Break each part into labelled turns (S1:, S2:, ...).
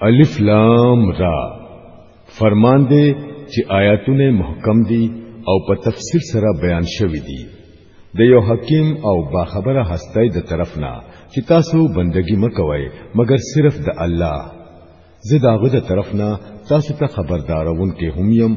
S1: الف لام را
S2: فرمان دی چې آیاتونه محکم دي او په تفصیل سره بیان شوی دی د یو حکیم او باخبره هستۍ د طرف نه چې تاسو بندگی مکوئ مګر صرف د الله زه داغه د طرف نه تاسو ته خبردارون کې هم
S1: يم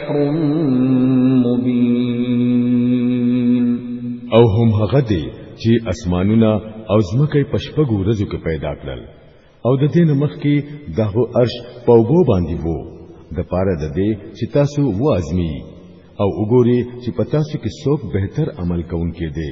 S1: سحر مبين
S2: او هم هغه دی چې اسمانونه او ځمکه په شپږو ورځو کې پیدا کړل او د دې نمخ کې دغه عرش په وبو باندې وو د پاره د دې چې تاسو وازمی او وګوري چې پتا سو کې څوک بهتر عمل کوونکې دی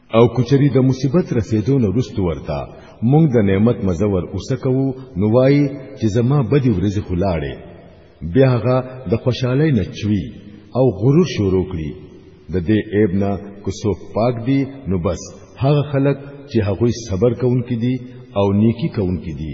S1: او کچری د مصیبت رسیدو نه رستو ورته مونږ د نعمت مزور اوسکو نو وای چې زما بدی ورځې خلاړې بیا هغه د خوشحالۍ نه چوي او غرور شروع کړي د دې عیب نه کو څوک پاک دي نو بس هغه خلک چې هغه صبر کوونکي دي او نیکی کوونکي دي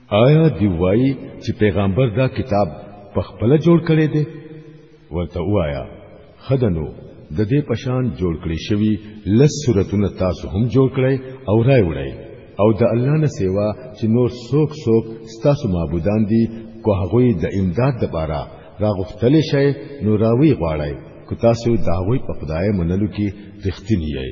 S1: آیا دی وایي چې پیغمبر دا کتاب په خپل جوړ کړی دی ورته وایا خدنو د دې پشان جوړ کړی شوی لس سورتونه تاسو هم جوړ کړی او راي وړی او د الله نه سیوا چې نور څوک څوک ستاسو معبودان دي کو هغه د امداد د بارا راغختل شي نو راوي غواړي کو تاسو داوی په خدای منلو کې رښتینی یئ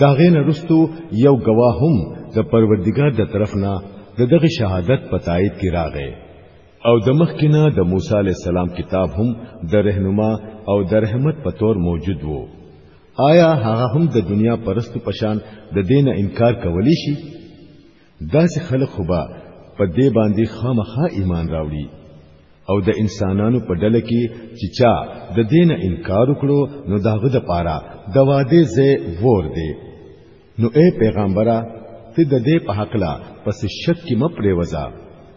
S1: دا غین رستو یو گواه هم د پروردګار د طرف نه د دغه شهادت په تایید کې راغی او د مخکینه د موسی علی السلام کتاب هم د رهنما او د رحمت په تور موجود وو آیا هغه هم د دنیا پرستو پشان د دین انکار کولی شي داسې خلک خو به په دې باندې خامخا ایمان راوړي او د انسانانو په ډله کې چې چا د دینه انکار وکړو نو داغه د پاره د واده زه ور دی نو اے پیغمبره ته د دې په حق لا پس شک کې مپرې وځه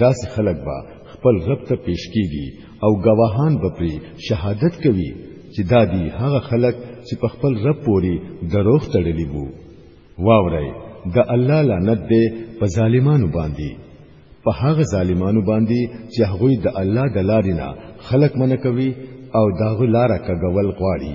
S1: داس خلک با خپل رب ته پیش کیږي او گواهان به پری شهادت کوي چې دا دي هغه خلک چې په خپل رب پوری دروغ تړلی وو واورای د الله لعنت دې په ظالمانو باندې په هغه ظالمانو باندې چې هغه د الله د لارې نه خلق منکوي او داغه لاره کګول غواړي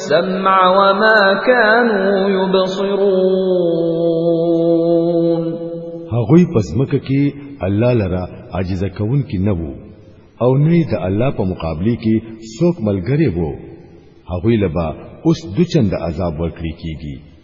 S2: سمع وما كانوا يبصرون
S1: هغوی پزمکه کې الله لرا عاجز کون کې نه وو او نه د الله په مقابله کې څوک ملګری وو هغوی لبا اوس د چند عذاب ورکړي کیږي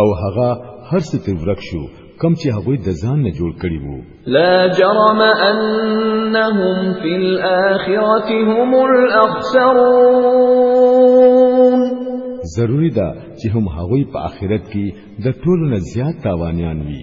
S1: او هغه هر څه ته ورک شو کم چې هغوی د ځان نه جوړ کړی وو
S2: لا جرم انهم فی الاخره هم الاخسرون
S1: ضروری ده چې هم هغوی په آخرت کې د ټولو نه زیات تاوانیان وي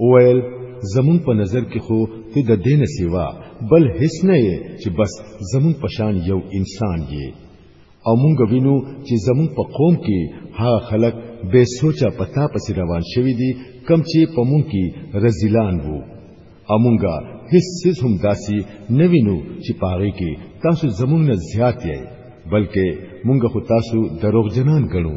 S1: وویل زمون په نظر کې خو ته د دین سیوا بل هیڅ نه یې چې بس زمون پشان یو انسان یې او مونږ وینو چې زمون په قوم کې ها خلک به سوچا پتا پس روان شوی دي کم چې په مونږ کې رزیلان وو امونګه هیڅ سیز هم داسي نه وینو چې پاره کې تاسو زمونږ نه زیات یې بلکې مونږ خو تاسو دروغجنان ګڼو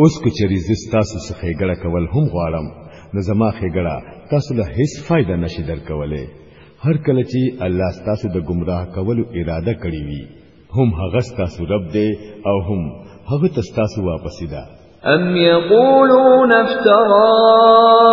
S1: اوس که چېرې زه ستاسو څخه ګړه کول هم غواړم نو زما خېګړه تاسو له هیڅ فائدہ نشي درکولای هر کله چې الله ستاسو د گمراه کولو اراده کړی وي هم هغه ستاسو رب دی او هم هغه ته ستاسو واپسی ده ام یقولون افتراه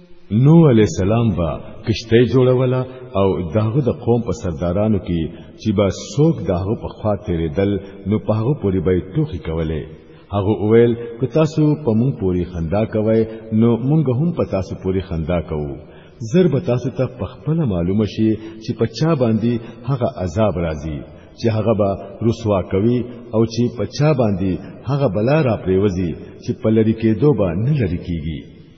S2: نو علی السلام با کشته جوړوله او داغه د قوم په سردارانو کې چې با سوق داغه په خوا تیرېدل نو په هغه پوری به ټوخي کوله هغه وویل که تاسو په مونږ پوری خندا کوئ نو مونږ هم په تاسو پوری خندا کوو زر به تاسو ته په خپل معلومه شي چې په چا باندې هغه عذاب راځي چې هغه به رسوا کوي او چې په چا باندې هغه بلا را پریوزي چې په لری کېدو به نه لری کیږي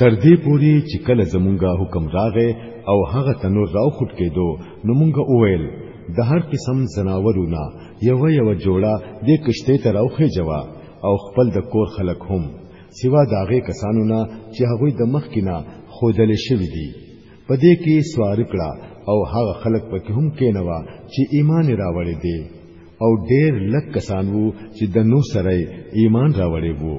S2: تر دې پوري چې کله زمونږه حکم راغې او هغه تنور راو خټ کېدو نو مونږه اوویل د هر قسم زناورونه یو یو جوړه د کشته ته راوخې جوا او خپل د کور خلک هم سوا داغه کسانو نه چې هغه د مخ کنا خودل شوی دی په دې کې سوار کړه او هغه خلک پکې هم کېنوا چې ایمان راوړې دي او ډېر لک کسان وو چې د نو سره ایمان راوړې وو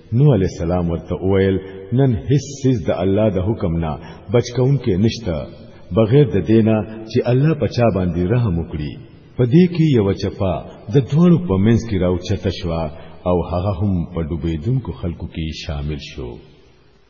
S2: نو علی السلام ورته وویل نن هیڅ سیز د الله د حکم نه بچ کونکي نشته بغیر د دینا چې الله پچا باندې رحم وکړي په دې کې یو چپا د دوړو په منځ کې راوچته شو او هغه هم په ډوبېدونکو خلکو کې شامل شو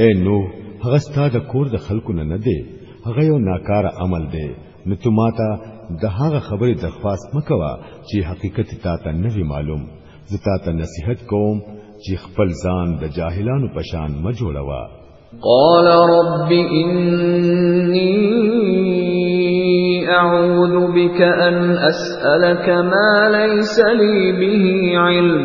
S2: اے نو هغه ستا د کور د خلکو نه نه دی هغه یو ناکار عمل دی نو تو ماته د هغه خبرې درخواست مکوه چې حقیقت تا ته نه وی معلوم زه تا ته نصیحت کوم چې خپل ځان د جاهلانو پشان م جوړوه
S1: قال رب إني أعوذ بك أن أسألك ما ليس لي به علم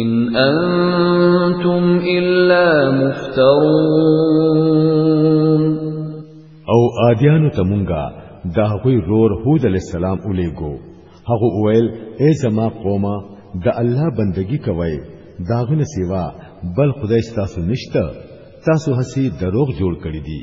S1: ان انتم الا مفترون
S2: او آدیانو ته مونږه دا غوی رور هود علی السلام الیګو هغه وویل اے زما قومه د الله بندگی کوی داغنه سیوا بل خدای ستاسو نشته تاسو هسي دروغ جوړ کړی دي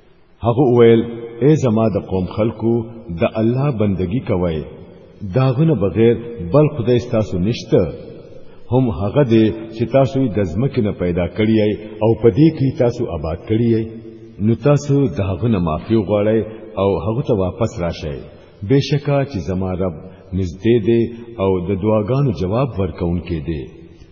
S2: هغه ویل اے زما د قوم خلکو د الله بندگی کوئ داغنه بغیر بل خدای تاسو نشته هم هغه دی چې تاسو د ځمکې نه پیدا کړی او په دې کې تاسو آباد کړی نو تاسو داغنه معافي غواړئ او هغه ته واپس راشئ بشکا چې زما رب نږدې دی او د دعاګانو جواب ورکوونکی دی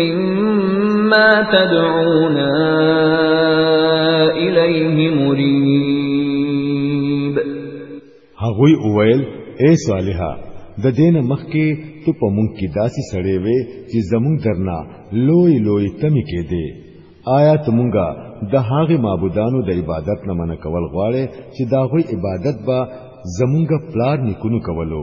S1: مما تدعونا الیه مریب
S2: هغه وویل اے صالحا د دین مخ کې ته په مونږ کې داسې سړې وې چې زمونږ درنا لوی لوی تمی کې دي آیا ته مونږه د هغه معبودانو د عبادت نه منع کول غواړي چې دا غوي عبادت به زمونږ پلار نکونو کولو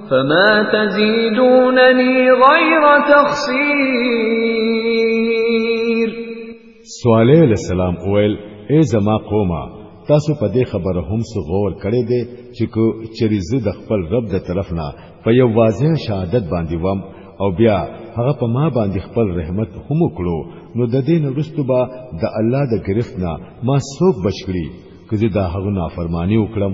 S1: فما تزيدونني غير تخسير
S2: صالح علیہ السلام اویل اے زما قومه تاسو په دې خبره هم څه غور کړی دی چې کو چری زه د خپل رب د طرف نه په یو واضح شهادت باندې وم او بیا هغه په ما باندې خپل رحمت هم وکړو نو د دین وروسته به د الله د گرفت نه ما څوک بچ کړي کله دا هغه نافرمانی وکړم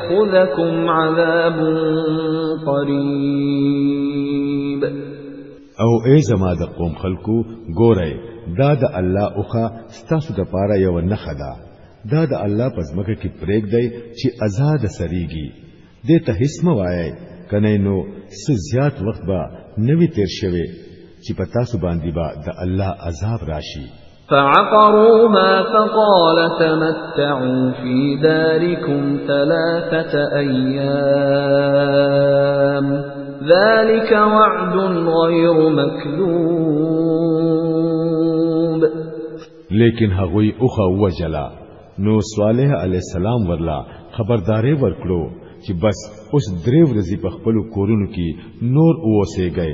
S1: يأخذكم عذاب قريب
S2: او اے زما د قوم خلکو ګورئ دا د الله اوخه ستاسو د پاره یو نه خدا دا د الله پزمکه کې پرېګ دی چې آزاد سریږي دې ته هیڅ موایي کنه نو څه زیات وخت به نوی تیر شوی چې په تاسو باندې به با د الله عذاب راشي
S1: فعقروها فقال تمتعوا في داركم ثلاثة أيام ذلك وعد غير مكذوب
S2: لیکن هغوی اوخه وجلا نو صالح علی السلام ورلا خبردارې ورکړو چې بس اوس درې ورځې په خپل کورونو کې نور
S1: اوسېږئ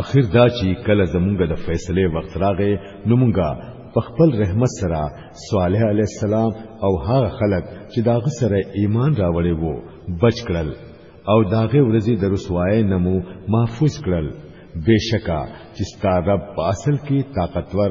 S2: اخر دا چې کله زمونږ د فیصله وخت راغې نو مونږه په خپل رحمت سره صالح علی السلام او هغه خلک چې دا غسره ایمان راوړې وو بچ کړل او داغه ورځي د رسوای نمو محفوظ کړل بشکا چې ستارب په اصل کې طاقتور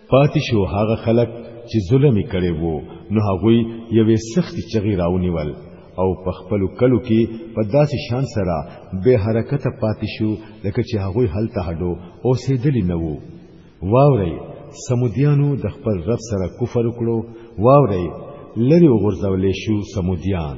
S2: پاتې شو هغه خلک چې ظلم کړي وو نو هغه یوې سخت چغې راونیول او په خپل کلو کې په داسې شان سره به حرکت پاتې شو لکه چې هغه هلته هډو او سیدلی نه وو واوري سمودیانو د خپل رب سره کفر وکړو واوري لری وغورځولې شو سمودیان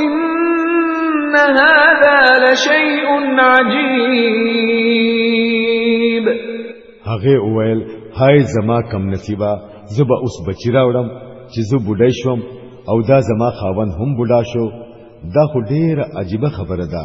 S1: ان هذا لشيء عجيب
S2: هغه وویل هاي زما کم نصیبا زبا اوس بچی راوړم چې زه بډای شوم او دا زما خاوند هم بډا شو دا خو ډیره عجیبه خبره ده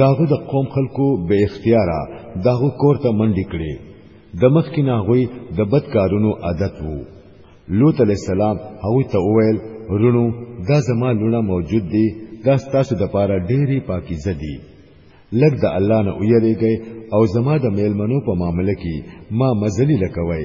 S2: داغه د قوم خلکو به اختیارا داغه کور ته منډی کړي د مخ کې ناغوي د بد کارونو عادت وو لوط علی السلام هغه ته وویل رونو دا زما لونه موجود دی دا ستاسو د پاره ډېری پاکیزه دي لګ د الله نه ویریږي او زما د میلمنو په معاملې کې ما مزلی لکوي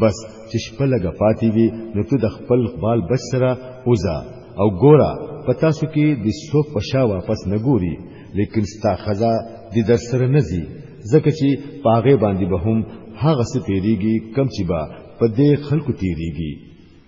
S2: بس چې شپه لګه پاتې وي نو ته د خپل بال بچ سره اوزا او ګورا پتا سو کې د سوک پشا واپس نه ګوري
S1: لیکن ستا خزا د در سره نزي ځکه چې پاغه باندې به هم هغه څه تیریږي کم چې با په دې خلکو تیریږي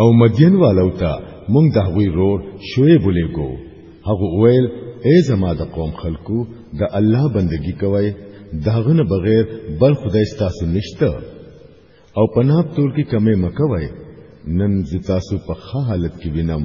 S1: او مدین والو ته مونږ د هغوی رور شعیب ولېګو هغه ویل اے زما د قوم خلکو د الله بندگی کوئ داغه نه بغیر بل خدای ستاسو نشته او پناب تول کې کمې مکوئ نن زه تاسو په ښه حالت کې وینم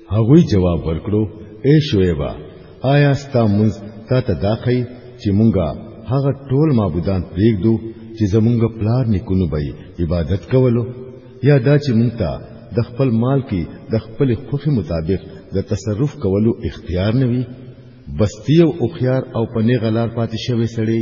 S1: هغوی جواب ورکړو اے شعیبه آیا ستا منځ تا ته دا خی چې مونږه هغه ټول معبودان پریږدو چې زمونږ پلار نکونو به عبادت کولو یا دا چې مونږ ته د خپل مال کې د خپل خوخي مطابق د تصرف کولو اختیار نه وي بستی او خيار او پنه غلار پاتې شوی سړی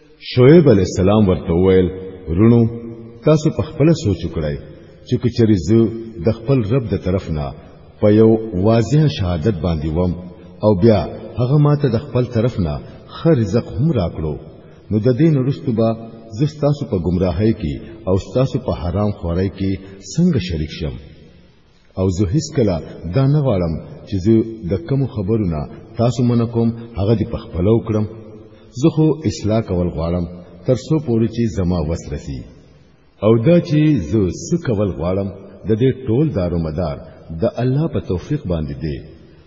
S1: شعیب علی السلام ورته وویل رونو تاسو په خپل سوچ وکړئ چې کچري زه د خپل رب د طرف نه په یو واضح شهادت باندې وم او بیا هغه ماته د خپل طرف نه خر رزق هم راکړو نو د دین وروسته به
S2: زه ستاسو په گمراهۍ کې او ستاسو په حرام خورۍ کې څنګه شریک شم او زه هیڅ کله دا نه غواړم چې زه د کوم خبرونه تاسو منه کوم هغه دې په خپل وکړم زه خو اصلاح کول غواړم تر څو پورې چې زما وس رسی او دا چې زه څه کول غواړم د دې ټول دارو مدار د الله په توفیق باندې دی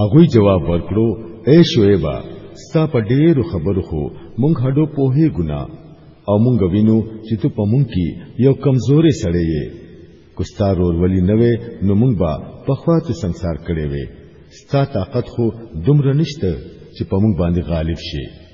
S2: هغه جواب ورکړو اے شعیبا ستا په ډیرو خبرو خو مونږ هډو پوهې ګنا او مونږ وینو چې ته په مونږ کې یو کمزورې سړی یې کوستا رور ولی نه وې نو مونږ به په خواته ਸੰسار کړې وې ستا طاقت خو دومره نشته چې په مونږ باندې غالب شي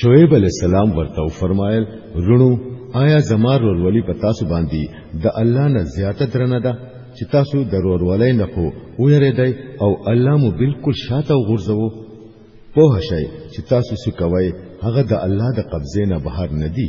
S2: شعیب علی السلام ورته فرمایل رونو آیا زما رورولي په تاسو باندې د الله نه زیاته درنه ده چې تاسو د رورولۍ نه خو ویریدای او الله مو بالکل شاته وغورځوو په هشي چې تاسو څه کوی هغه د الله د قبضې نه بهر نه دی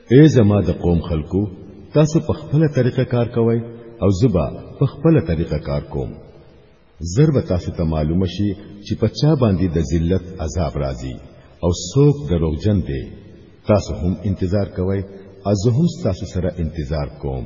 S2: اے زما د قوم خلکو تاسو په خپل طریقه کار کوئ او زبا په خپل طریقه کار کوم ضرب تاسو ته معلوم شي چې په چا باندې د ذلت عذاب راځي او څوک دروغجن دی تاسو هم انتظار کوئ از هم تاسو سره انتظار کوم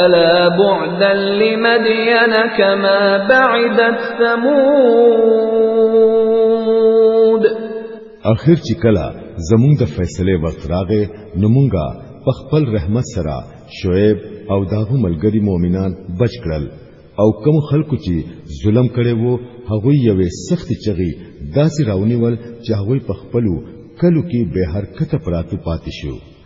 S1: الا بعدا لمدين كما بعدت ثمود
S2: اخر چې کلا زمونږ د فیصله وخت راغې نو مونږه په خپل رحمت سره شعیب او داغو ملګری مؤمنان بچ کړل او کوم خلکو چې ظلم کړي وو هغه یوې سخت چغي داسې راونیول چې هغه په خپلو کلو کې به حرکت پراتو پاتې شو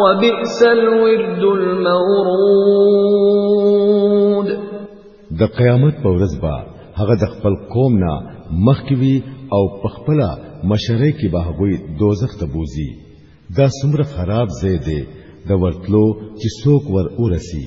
S1: وبئس الورد المورود
S2: د قیامت په ورځ به هغه د خپل قوم نه مخکوي او په خپل مشره کې به هغه دوزخ ته بوزي دا څومره خراب ځای دی د ورتلو چې څوک ور
S1: ورسی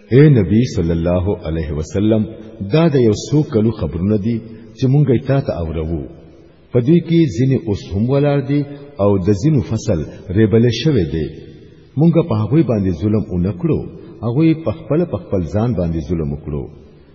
S2: اے نبی صلی الله علیه وسلم دا د یو څو کلو خبرونه دي چې مونږ یې تا ته اورو په دوی کې ځینې اوس هم ولاړ دي او د ځینو فصل ریبل شوی دی مونږ په هغه باندې ظلم اونکړو هغه په خپل په خپل ځان باندې ظلم وکړو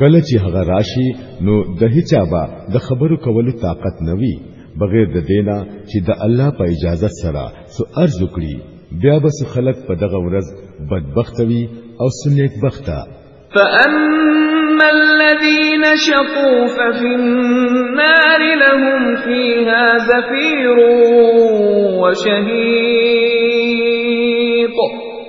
S2: کله چې هغه راشي نو د هیچا به د خبرو کولو طاقت نه وي بغیر د دینا چې د الله په اجازه سره سو ارز وکړي بیا به سو خلق په دغه ورځ بدبخت وي او سنیک بخته
S1: فأما الذين شقوا ففي النار لهم فيها زفير وشهيق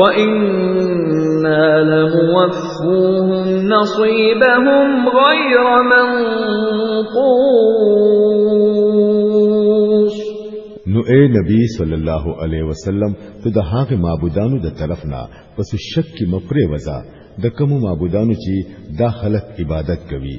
S1: وَإِنَّا لَمُوَفُّوهُمْ نَصِيبَهُمْ غَيْرَ مَنْقُوصٍ
S2: نو اے نبی صلی الله علیه وسلم ته د هغه معبودانو د طرف نه پس شک کې مپرې وځه د کوم معبودانو چې دا خلق عبادت کوي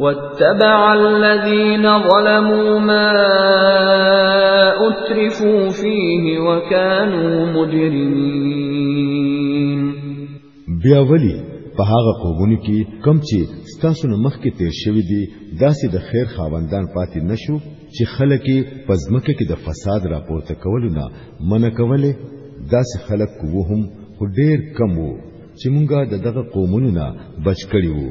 S1: واتبع الذين ظلموا ما اترفوا فيه وكانوا مجرمين
S2: بیا ولی په هغه قومونو کې کم چې ستاسو نه مخکې تیر شوی دی داسې د خیر خاوندان پاتې نشو چې خلک په ځمکه کې د فساد راپورته کولو نه منع کوله داسې خلک وو هم خو ډیر کم وو چې مونږه د دغه قومونو نه بچ کړی وو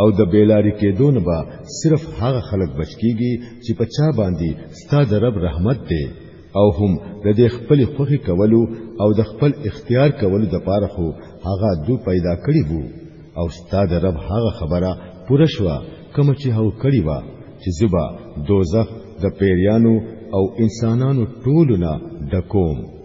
S2: او د بیلاری کېدو نه به صرف هغه خلک بچ کیږي چې په چا باندې ستا د رب رحمت دی او هم د دې خپل خوخي کولو او د خپل اختیار کولو د پاره خو هغه دو پیدا کړی وو او ستا د رب هغه خبره پوره شو کوم چې هو کړی و چې زبا دوزخ د پیریانو او انسانانو
S1: ټولو نه ډکوم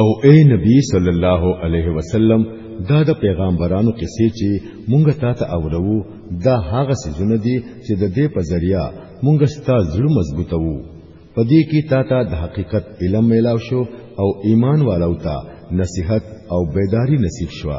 S2: او اے نبی صلی الله علیه وسلم دا د پیغمبرانو کیسې چې مونږ تا ته اورو دا هغه سيزونه دي چې د دې په ذریعہ مونږ ستا زړه مضبوطه وو په دې کې تا ته د حقیقت علم میلاو شو او ایمان والو ته نصیحت او بیداری نصیب
S1: شوه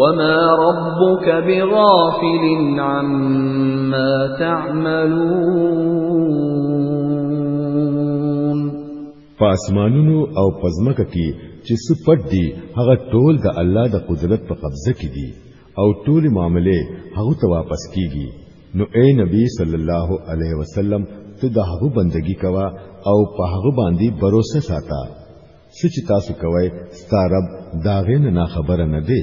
S1: وما ربك بغافل عما تعملون
S2: په اسمانونو او پزمکه کې چې څه پټ دي هغه ټول د الله د قدرت په قبضه کې دي او ټول معاملې هغه ته واپس کیږي نو اے نبی صلی الله علیه وسلم ته د هغه بندگی کوا او په هغه باندې باور ساته څه چې تاسو کوی ستا رب دا غین نه خبره نه دی